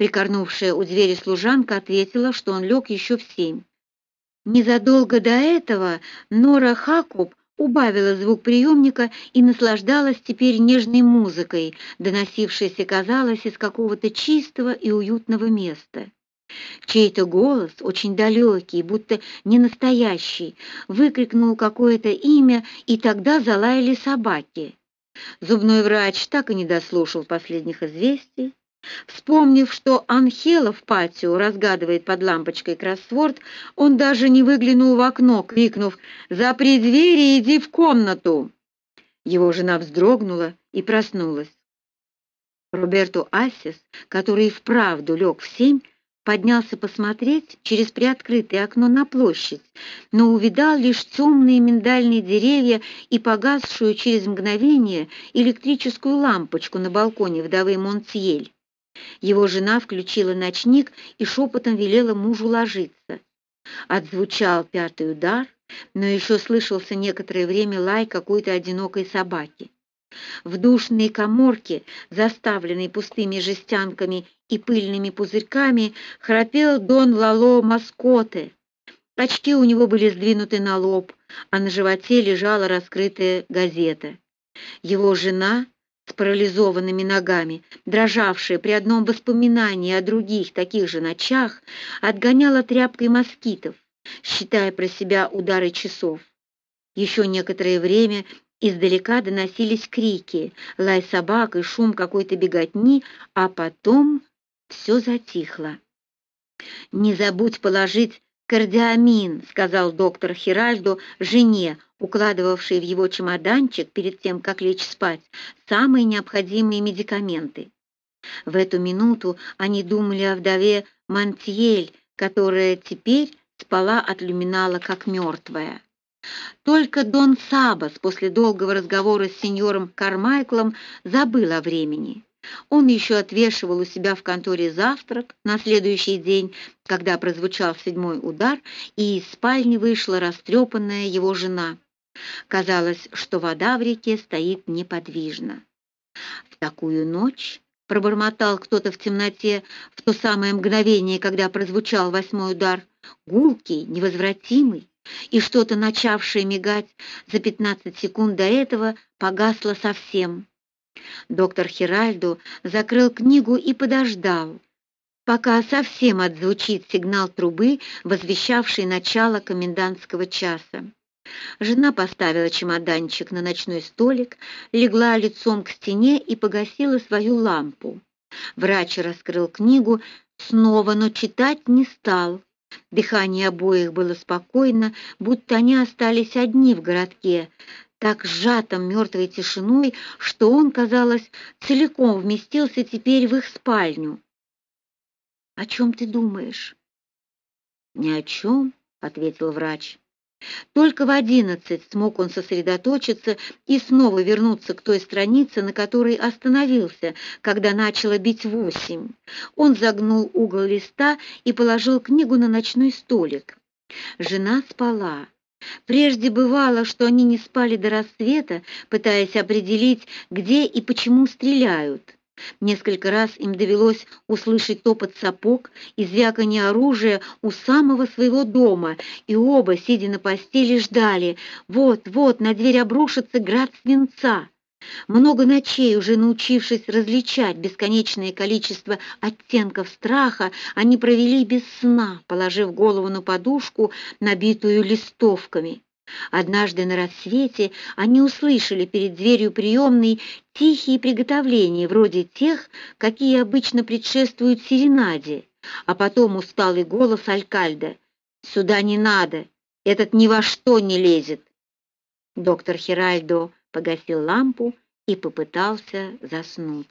Прикорнувшая у двери служанка ответила, что он лег еще в семь. Незадолго до этого Нора Хакуб убавила звук приемника и наслаждалась теперь нежной музыкой, доносившейся, казалось, из какого-то чистого и уютного места. Чей-то голос, очень далекий, будто не настоящий, выкрикнул какое-то имя, и тогда залаяли собаки. Зубной врач так и не дослушал последних известий. Вспомнив, что Анхела в патио разгадывает под лампочкой кроссворд, он даже не выглянул в окно, крикнув «Запри двери и иди в комнату!». Его жена вздрогнула и проснулась. Роберто Ассис, который вправду лег в семь, поднялся посмотреть через приоткрытое окно на площадь, но увидал лишь темные миндальные деревья и погасшую через мгновение электрическую лампочку на балконе вдовы Монтьель. Его жена включила ночник и шепотом велела мужу ложиться. Отзвучал пятый удар, но еще слышался некоторое время лай какой-то одинокой собаки. В душной коморке, заставленной пустыми жестянками и пыльными пузырьками, храпел Дон Лало Маскоте. Очки у него были сдвинуты на лоб, а на животе лежала раскрытая газета. Его жена с парализованными ногами, дрожавшая при одном воспоминании о других таких же ночах, отгоняла тряпкой москитов, считая про себя удары часов. Еще некоторое время издалека доносились крики, лай собак и шум какой-то беготни, а потом все затихло. «Не забудь положить кардиамин», — сказал доктор Хиральдо жене, укладывавшей в его чемоданчик перед тем, как лечь спать, самые необходимые медикаменты. В эту минуту они думали о вдове Монтьель, которая теперь спала от люминала как мертвая. Только Дон Сабас после долгого разговора с сеньором Кармайклом забыл о времени. Он еще отвешивал у себя в конторе завтрак на следующий день, когда прозвучал седьмой удар, и из спальни вышла растрепанная его жена. Казалось, что вода в реке стоит неподвижно. В такую ночь пробормотал кто-то в темноте в то самое мгновение, когда прозвучал восьмой удар, гулкий, невозвратимый, и что-то, начавшее мигать за пятнадцать секунд до этого, погасло совсем. Доктор Хиральдо закрыл книгу и подождал, пока совсем отзвучит сигнал трубы, возвещавший начало комендантского часа. Жена поставила чемоданчик на ночной столик, легла лицом к стене и погасила свою лампу. Врач раскрыл книгу снова, но читать не стал. Дыхание обоих было спокойно, будто они остались одни в городке, так сжатым мертвой тишиной, что он, казалось, целиком вместился теперь в их спальню. «О чем ты думаешь?» «Ни о чем», — ответил врач. Только в одиннадцать смог он сосредоточиться и снова вернуться к той странице, на которой остановился, когда начало бить восемь. Он загнул угол листа и положил книгу на ночной столик. Жена спала. Прежде бывало, что они не спали до рассвета, пытаясь определить, где и почему стреляют. Несколько раз им довелось услышать топот сапог и звяканье оружия у самого своего дома, и оба, сидя на постели, ждали. Вот-вот на дверь обрушится град свинца. Много ночей, уже научившись различать бесконечное количество оттенков страха, они провели без сна, положив голову на подушку, набитую листовками. Однажды на рассвете они услышали перед дверью приемной тихие приготовления, вроде тех, какие обычно предшествуют серенаде, а потом усталый голос Алькальда «Сюда не надо, этот ни во что не лезет». Доктор Хиральдо погасил лампу и попытался заснуть.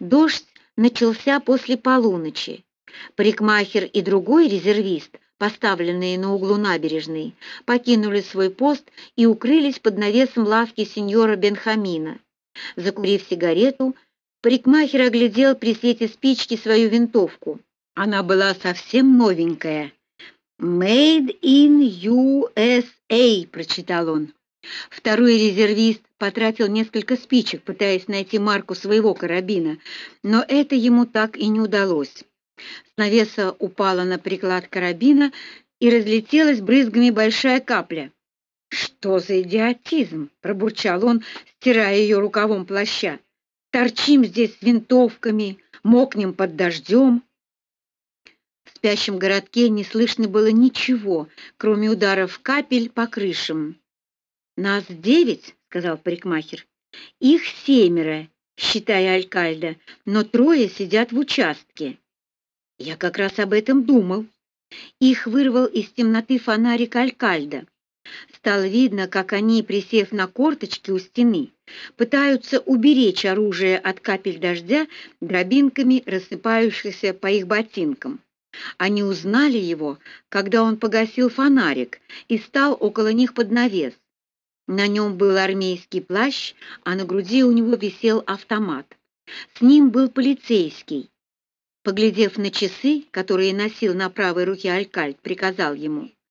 Дождь начался после полуночи. Парикмахер и другой резервист поставленные на углу набережной, покинули свой пост и укрылись под навесом лавки сеньора Бенхамина. Закурив сигарету, парикмахер оглядел при свете спички свою винтовку. Она была совсем новенькая. «Made in USA», — прочитал он. Второй резервист потратил несколько спичек, пытаясь найти марку своего карабина, но это ему так и не удалось. С навеса упала на приклад карабина и разлетелась брызгами большая капля. «Что за идиотизм?» — пробурчал он, стирая ее рукавом плаща. «Торчим здесь с винтовками, мокнем под дождем». В спящем городке не слышно было ничего, кроме ударов капель по крышам. «Нас девять», — сказал парикмахер. «Их семеро, считая Алькальда, но трое сидят в участке». «Я как раз об этом думал». Их вырвал из темноты фонарик Алькальда. Стало видно, как они, присев на корточки у стены, пытаются уберечь оружие от капель дождя дробинками, рассыпающихся по их ботинкам. Они узнали его, когда он погасил фонарик и стал около них под навес. На нем был армейский плащ, а на груди у него висел автомат. С ним был полицейский. Поглядев на часы, которые носил на правой руке Алькальд, приказал ему —